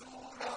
رَسُولًا